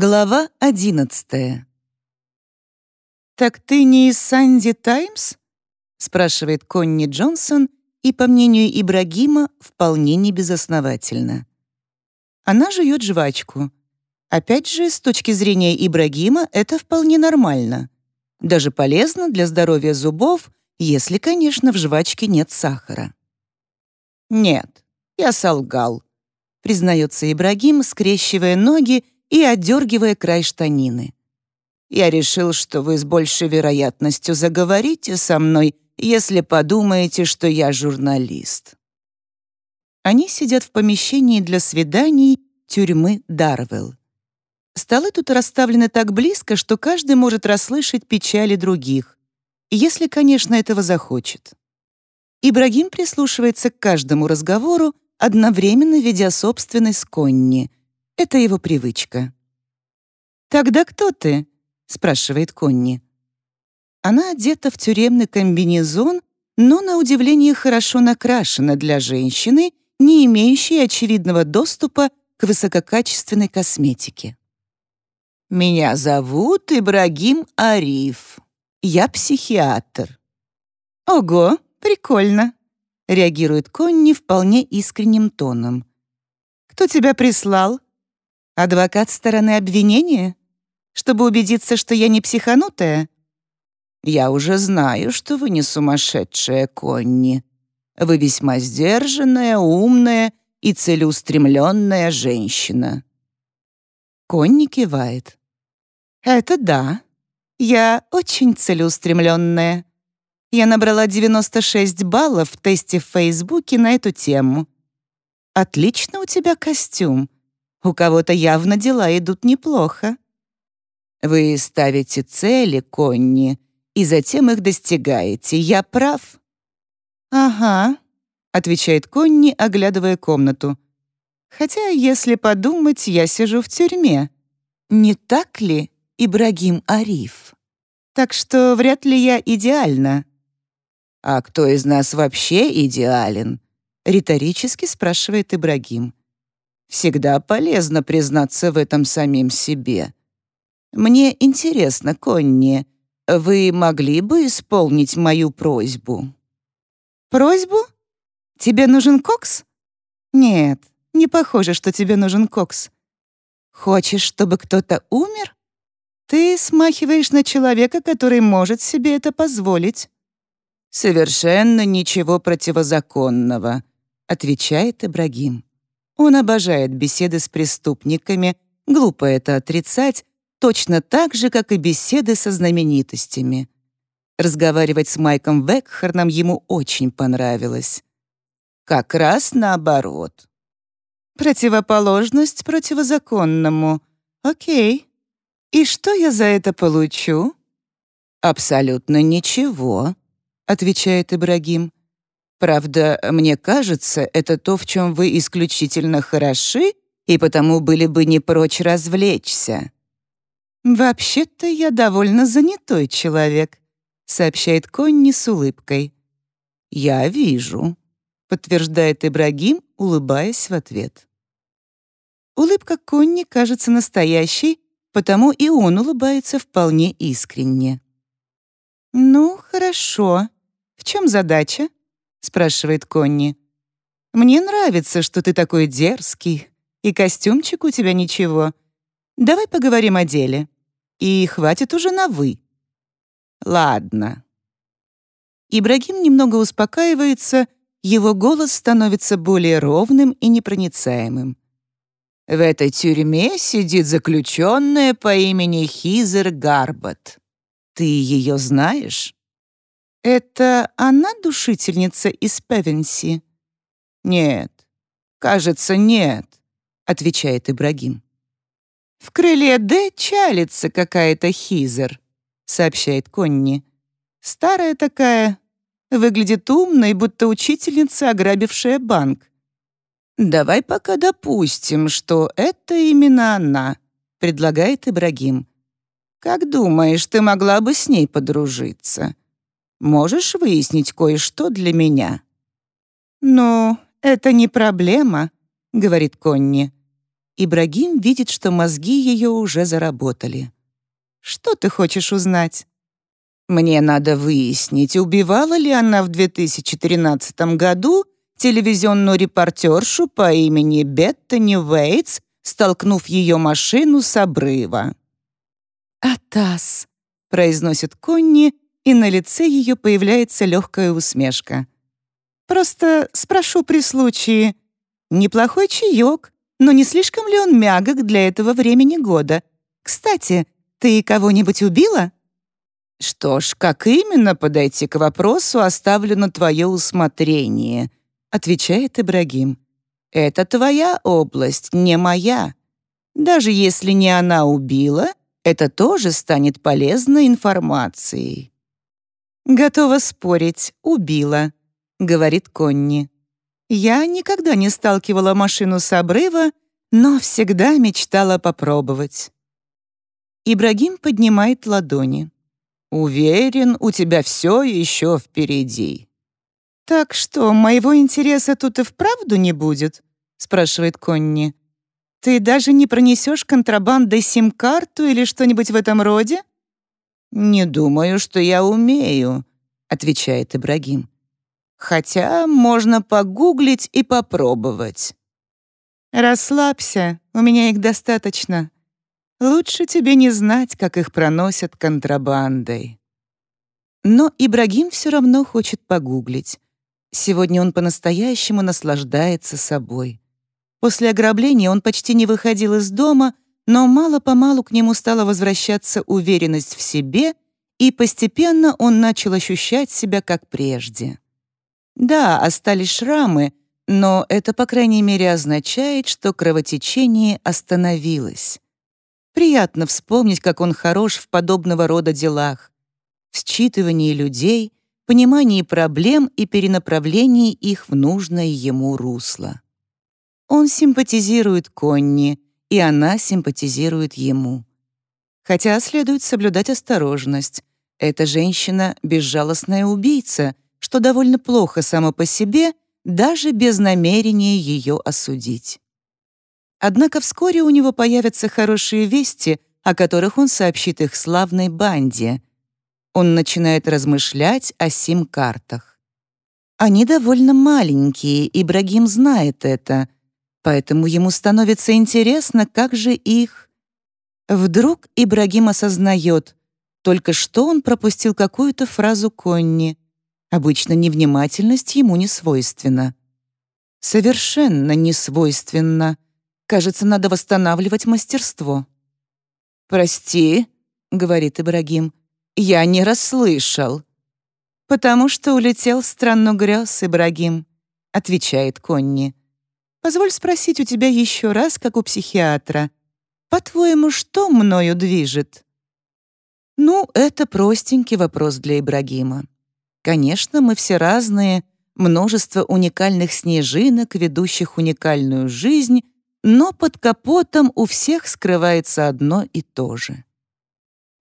Глава одиннадцатая. «Так ты не из «Санди Таймс»?» — спрашивает Конни Джонсон, и, по мнению Ибрагима, вполне небезосновательно. Она жует жвачку. Опять же, с точки зрения Ибрагима, это вполне нормально. Даже полезно для здоровья зубов, если, конечно, в жвачке нет сахара. «Нет, я солгал», — признается Ибрагим, скрещивая ноги и отдергивая край штанины. «Я решил, что вы с большей вероятностью заговорите со мной, если подумаете, что я журналист». Они сидят в помещении для свиданий тюрьмы Дарвелл. Столы тут расставлены так близко, что каждый может расслышать печали других, если, конечно, этого захочет. Ибрагим прислушивается к каждому разговору, одновременно ведя собственный с Конни — это его привычка. «Тогда кто ты?» — спрашивает Конни. Она одета в тюремный комбинезон, но, на удивление, хорошо накрашена для женщины, не имеющей очевидного доступа к высококачественной косметике. «Меня зовут Ибрагим Ариф. Я психиатр». «Ого, прикольно», — реагирует Конни вполне искренним тоном. «Кто тебя прислал?» Адвокат стороны обвинения? Чтобы убедиться, что я не психанутая? Я уже знаю, что вы не сумасшедшая, Конни. Вы весьма сдержанная, умная и целеустремленная женщина. Конни кивает. Это да. Я очень целеустремленная. Я набрала 96 баллов в тесте в Фейсбуке на эту тему. Отлично у тебя костюм. У кого-то явно дела идут неплохо. Вы ставите цели, Конни, и затем их достигаете. Я прав? Ага, отвечает Конни, оглядывая комнату. Хотя, если подумать, я сижу в тюрьме. Не так ли, Ибрагим Ариф? Так что вряд ли я идеальна. А кто из нас вообще идеален? риторически спрашивает Ибрагим. Всегда полезно признаться в этом самим себе. Мне интересно, Конни, вы могли бы исполнить мою просьбу? Просьбу? Тебе нужен кокс? Нет, не похоже, что тебе нужен кокс. Хочешь, чтобы кто-то умер? Ты смахиваешь на человека, который может себе это позволить. Совершенно ничего противозаконного, отвечает Ибрагим. Он обожает беседы с преступниками, глупо это отрицать, точно так же, как и беседы со знаменитостями. Разговаривать с Майком Векхарном ему очень понравилось. Как раз наоборот. Противоположность противозаконному. Окей. И что я за это получу? Абсолютно ничего, отвечает Ибрагим. Правда, мне кажется, это то, в чем вы исключительно хороши, и потому были бы не прочь развлечься». «Вообще-то я довольно занятой человек», — сообщает Конни с улыбкой. «Я вижу», — подтверждает Ибрагим, улыбаясь в ответ. Улыбка Конни кажется настоящей, потому и он улыбается вполне искренне. «Ну, хорошо. В чем задача?» — спрашивает Конни. «Мне нравится, что ты такой дерзкий, и костюмчик у тебя ничего. Давай поговорим о деле. И хватит уже на «вы». «Ладно». Ибрагим немного успокаивается, его голос становится более ровным и непроницаемым. В этой тюрьме сидит заключенная по имени Хизер Гарбат. Ты ее знаешь? «Это она душительница из Певенси?» «Нет, кажется, нет», — отвечает Ибрагим. «В крыле Д чалится какая-то хизер», — сообщает Конни. «Старая такая, выглядит умной, будто учительница, ограбившая банк». «Давай пока допустим, что это именно она», — предлагает Ибрагим. «Как думаешь, ты могла бы с ней подружиться?» Можешь выяснить кое-что для меня?» «Ну, это не проблема», — говорит Конни. Ибрагим видит, что мозги ее уже заработали. «Что ты хочешь узнать?» «Мне надо выяснить, убивала ли она в 2013 году телевизионную репортершу по имени Беттани Уэйтс, столкнув ее машину с обрыва». «Атас», — произносит Конни, и на лице ее появляется легкая усмешка. «Просто спрошу при случае. Неплохой чаек, но не слишком ли он мягок для этого времени года? Кстати, ты кого-нибудь убила?» «Что ж, как именно подойти к вопросу, оставлю на твое усмотрение», — отвечает Ибрагим. «Это твоя область, не моя. Даже если не она убила, это тоже станет полезной информацией». «Готова спорить, убила», — говорит Конни. «Я никогда не сталкивала машину с обрыва, но всегда мечтала попробовать». Ибрагим поднимает ладони. «Уверен, у тебя все еще впереди». «Так что, моего интереса тут и вправду не будет?» — спрашивает Конни. «Ты даже не пронесешь контрабандой сим-карту или что-нибудь в этом роде?» «Не думаю, что я умею», — отвечает Ибрагим. «Хотя можно погуглить и попробовать». «Расслабься, у меня их достаточно. Лучше тебе не знать, как их проносят контрабандой». Но Ибрагим все равно хочет погуглить. Сегодня он по-настоящему наслаждается собой. После ограбления он почти не выходил из дома — но мало-помалу к нему стала возвращаться уверенность в себе, и постепенно он начал ощущать себя как прежде. Да, остались шрамы, но это, по крайней мере, означает, что кровотечение остановилось. Приятно вспомнить, как он хорош в подобного рода делах. В считывании людей, понимании проблем и перенаправлении их в нужное ему русло. Он симпатизирует Конни, и она симпатизирует ему. Хотя следует соблюдать осторожность. Эта женщина — безжалостная убийца, что довольно плохо само по себе, даже без намерения ее осудить. Однако вскоре у него появятся хорошие вести, о которых он сообщит их славной банде. Он начинает размышлять о сим-картах. Они довольно маленькие, и Ибрагим знает это — поэтому ему становится интересно, как же их... Вдруг Ибрагим осознает, только что он пропустил какую-то фразу Конни. Обычно невнимательность ему не свойственна. Совершенно не свойственна. Кажется, надо восстанавливать мастерство. «Прости», — говорит Ибрагим, — «я не расслышал». «Потому что улетел в страну грез, Ибрагим», — отвечает Конни. Позволь спросить у тебя еще раз, как у психиатра. По-твоему, что мною движет?» Ну, это простенький вопрос для Ибрагима. Конечно, мы все разные, множество уникальных снежинок, ведущих уникальную жизнь, но под капотом у всех скрывается одно и то же.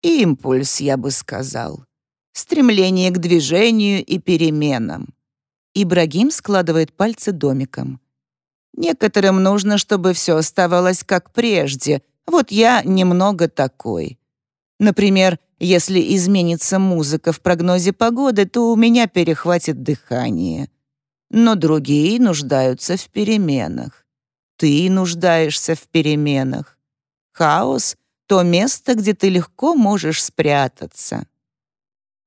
Импульс, я бы сказал. Стремление к движению и переменам. Ибрагим складывает пальцы домиком. Некоторым нужно, чтобы все оставалось как прежде. Вот я немного такой. Например, если изменится музыка в прогнозе погоды, то у меня перехватит дыхание. Но другие нуждаются в переменах. Ты нуждаешься в переменах. Хаос — то место, где ты легко можешь спрятаться.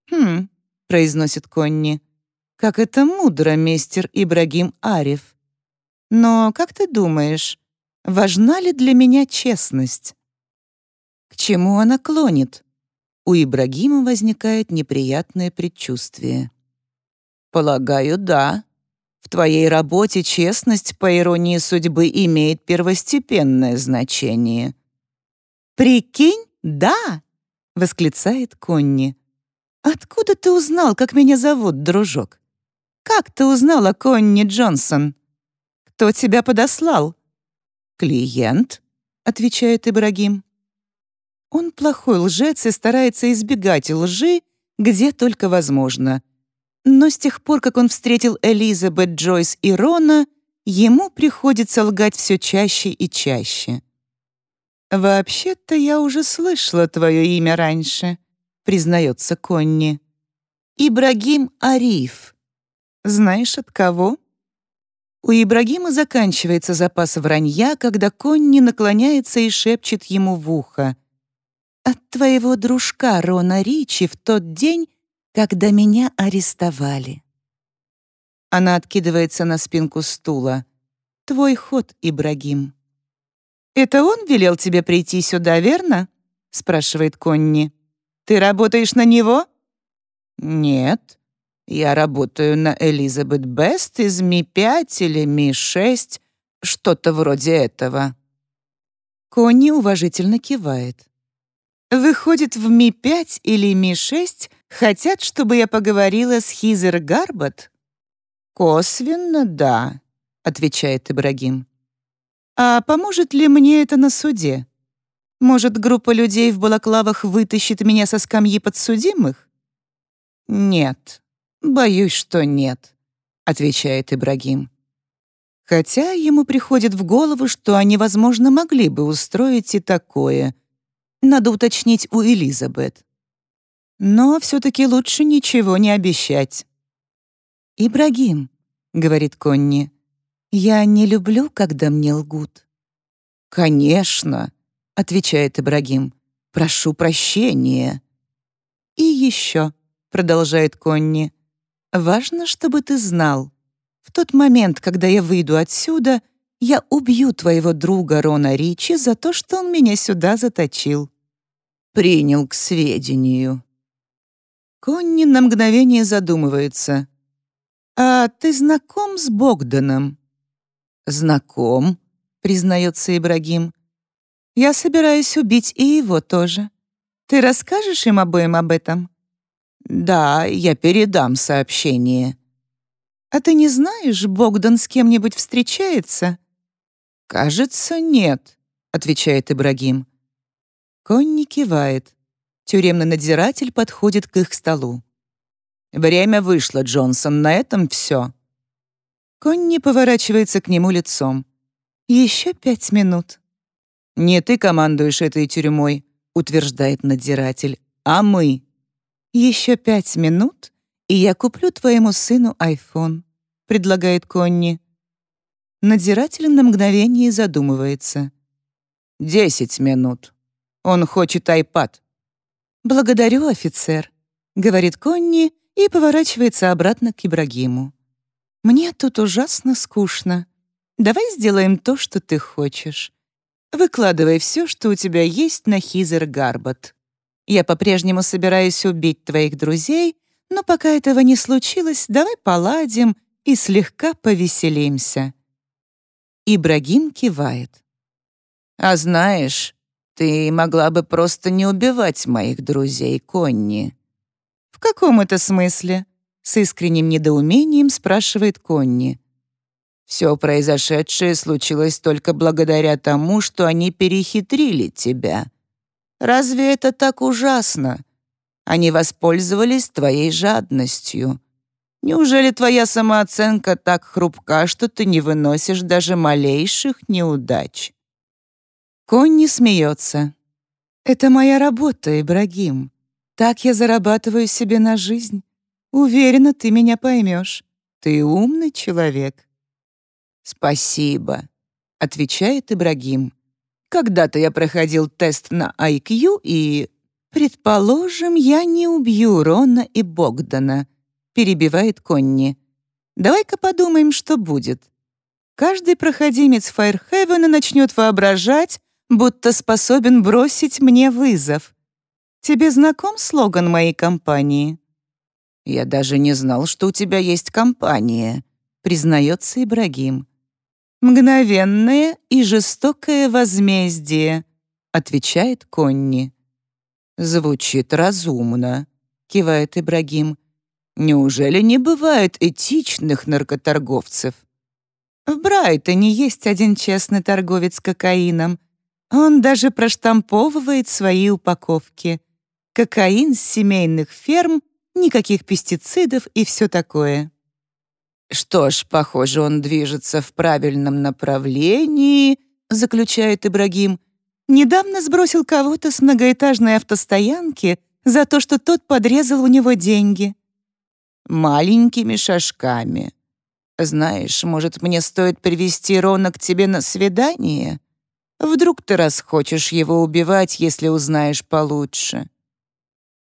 «Хм», — произносит Конни, — «как это мудро, мистер Ибрагим Ариф. Но как ты думаешь, важна ли для меня честность? К чему она клонит? У Ибрагима возникает неприятное предчувствие. Полагаю, да. В твоей работе честность, по иронии судьбы, имеет первостепенное значение. «Прикинь, да!» — восклицает Конни. «Откуда ты узнал, как меня зовут, дружок? Как ты узнала Конни Джонсон?» Кто тебя подослал?» «Клиент», — отвечает Ибрагим. Он плохой лжец и старается избегать лжи, где только возможно. Но с тех пор, как он встретил Элизабет, Джойс и Рона, ему приходится лгать все чаще и чаще. «Вообще-то я уже слышала твое имя раньше», — признается Конни. «Ибрагим Ариф. Знаешь, от кого?» У Ибрагима заканчивается запас вранья, когда Конни наклоняется и шепчет ему в ухо. «От твоего дружка Рона Ричи в тот день, когда меня арестовали». Она откидывается на спинку стула. «Твой ход, Ибрагим». «Это он велел тебе прийти сюда, верно?» — спрашивает Конни. «Ты работаешь на него?» «Нет, я работаю на Элизабет Бест из Ми-5 или Ми-6, что-то вроде этого». Конни уважительно кивает. «Выходит, в Ми-5 или Ми-6 хотят, чтобы я поговорила с Хизер Гарбот?» «Косвенно, да», — отвечает Ибрагим. «А поможет ли мне это на суде? Может, группа людей в балаклавах вытащит меня со скамьи подсудимых?» «Нет, боюсь, что нет», — отвечает Ибрагим. Хотя ему приходит в голову, что они, возможно, могли бы устроить и такое. Надо уточнить у Элизабет. Но все-таки лучше ничего не обещать. «Ибрагим», — говорит Конни, — «я не люблю, когда мне лгут». «Конечно», — отвечает Ибрагим, — «прошу прощения». «И еще», — продолжает Конни, — «важно, чтобы ты знал, в тот момент, когда я выйду отсюда, я убью твоего друга Рона Ричи за то, что он меня сюда заточил». «Принял к сведению». Конни на мгновение задумывается — «А ты знаком с Богданом?» «Знаком», — признается Ибрагим. «Я собираюсь убить и его тоже. Ты расскажешь им обоим об этом?» «Да, я передам сообщение». «А ты не знаешь, Богдан с кем-нибудь встречается?» «Кажется, нет», — отвечает Ибрагим. Конни кивает. Тюремный надзиратель подходит к их столу. «Время вышло, Джонсон, на этом все». Конни поворачивается к нему лицом. «Еще пять минут». «Не ты командуешь этой тюрьмой», — утверждает надзиратель, «а мы». «Еще пять минут, и я куплю твоему сыну айфон», — предлагает Конни. Надзиратель на мгновение задумывается. «Десять минут. Он хочет айпад». «Благодарю, офицер», — говорит Конни и поворачивается обратно к Ибрагиму. «Мне тут ужасно скучно. Давай сделаем то, что ты хочешь. Выкладывай все, что у тебя есть на Хизер Гарбот. Я по-прежнему собираюсь убить твоих друзей, но пока этого не случилось, давай поладим и слегка повеселимся». Ибрагим кивает. «А знаешь, ты могла бы просто не убивать моих друзей, Конни. «В каком это смысле?» — с искренним недоумением спрашивает Конни. «Все произошедшее случилось только благодаря тому, что они перехитрили тебя. Разве это так ужасно? Они воспользовались твоей жадностью. Неужели твоя самооценка так хрупка, что ты не выносишь даже малейших неудач?» Конни смеется. «Это моя работа, Ибрагим. Так я зарабатываю себе на жизнь. Уверена, ты меня поймешь. Ты умный человек». «Спасибо», — отвечает Ибрагим. «Когда-то я проходил тест на IQ и...» «Предположим, я не убью Рона и Богдана», — перебивает Конни. «Давай-ка подумаем, что будет. Каждый проходимец Файрхевена начнет воображать, будто способен бросить мне вызов. Тебе знаком слоган моей компании?» «Я даже не знал, что у тебя есть компания», — признается Ибрагим. «Мгновенное и жестокое возмездие», — отвечает Конни. «Звучит разумно», — кивает Ибрагим. «Неужели не бывает этичных наркоторговцев?» «В Брайтоне есть один честный торговец кокаином. Он даже проштамповывает свои упаковки кокаин с семейных ферм, никаких пестицидов и все такое. «Что ж, похоже, он движется в правильном направлении», — заключает Ибрагим. «Недавно сбросил кого-то с многоэтажной автостоянки за то, что тот подрезал у него деньги». «Маленькими шажками. Знаешь, может, мне стоит привести Рона к тебе на свидание? Вдруг ты расхочешь его убивать, если узнаешь получше».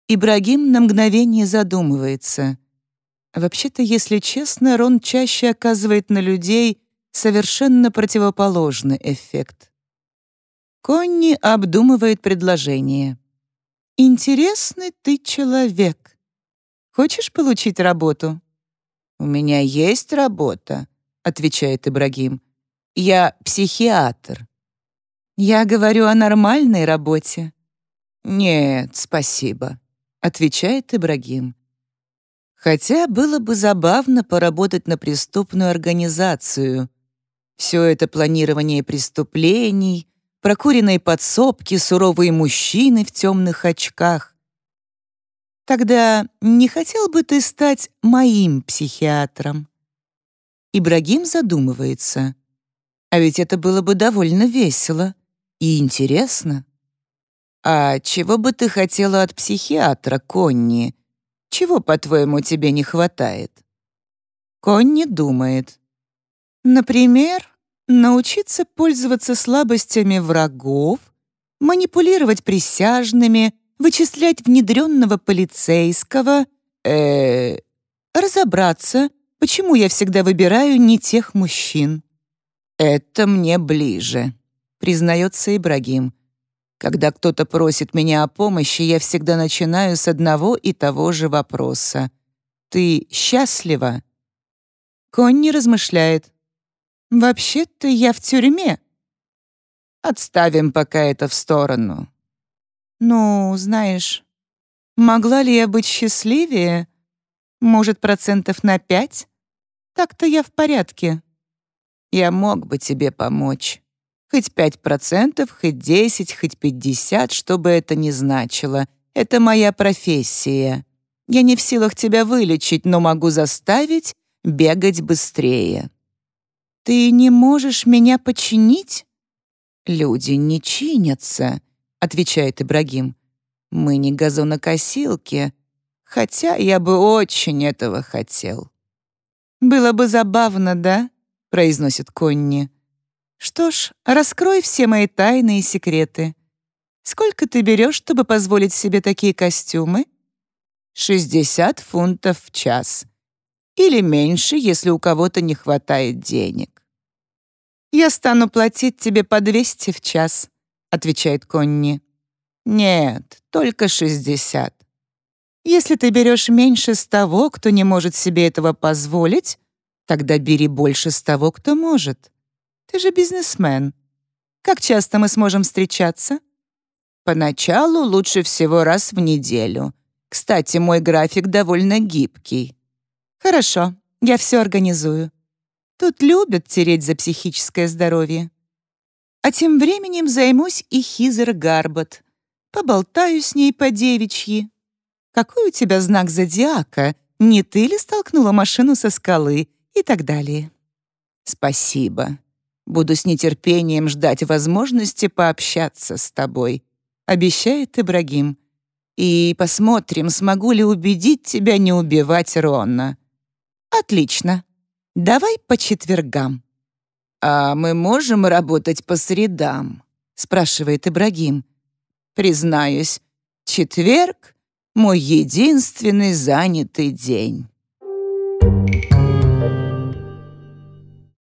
Ибрагим на мгновение задумывается — Вообще-то, если честно, Рон чаще оказывает на людей совершенно противоположный эффект. Конни обдумывает предложение. «Интересный ты человек. Хочешь получить работу?» «У меня есть работа», — отвечает Ибрагим. «Я психиатр». «Я говорю о нормальной работе». «Нет, спасибо», — отвечает Ибрагим. Хотя было бы забавно поработать на преступную организацию. Все это планирование преступлений, прокуренные подсобки, суровые мужчины в темных очках. Тогда не хотел бы ты стать моим психиатром? Ибрагим задумывается. А ведь это было бы довольно весело и интересно. А чего бы ты хотела от психиатра, Конни? Чего, по-твоему, тебе не хватает?» Конни думает. «Например, научиться пользоваться слабостями врагов, манипулировать присяжными, вычислять внедренного полицейского, э, разобраться, почему я всегда выбираю не тех мужчин». «Это мне ближе», — признается Ибрагим. Когда кто-то просит меня о помощи, я всегда начинаю с одного и того же вопроса. «Ты счастлива?» Конни размышляет. «Вообще-то я в тюрьме». «Отставим пока это в сторону». «Ну, знаешь, могла ли я быть счастливее? Может, процентов на пять? Так-то я в порядке». «Я мог бы тебе помочь». Хоть пять процентов, хоть десять, хоть пятьдесят, что бы это ни значило. Это моя профессия. Я не в силах тебя вылечить, но могу заставить бегать быстрее. Ты не можешь меня починить? Люди не чинятся, отвечает Ибрагим. Мы не газонокосилки, хотя я бы очень этого хотел. Было бы забавно, да? произносит Конни. Что ж, раскрой все мои тайны и секреты. Сколько ты берешь, чтобы позволить себе такие костюмы? 60 фунтов в час. Или меньше, если у кого-то не хватает денег. «Я стану платить тебе по 200 в час», — отвечает Конни. «Нет, только 60. Если ты берешь меньше с того, кто не может себе этого позволить, тогда бери больше с того, кто может. Ты же бизнесмен. Как часто мы сможем встречаться? Поначалу лучше всего раз в неделю. Кстати, мой график довольно гибкий. Хорошо, я все организую. Тут любят тереть за психическое здоровье. А тем временем займусь и Хизер Гарбот. Поболтаю с ней по девичьи. Какой у тебя знак зодиака? Не ты ли столкнула машину со скалы? И так далее. Спасибо. Буду с нетерпением ждать возможности пообщаться с тобой», — обещает Ибрагим. «И посмотрим, смогу ли убедить тебя не убивать Рона». «Отлично. Давай по четвергам». «А мы можем работать по средам?» — спрашивает Ибрагим. «Признаюсь, четверг — мой единственный занятый день».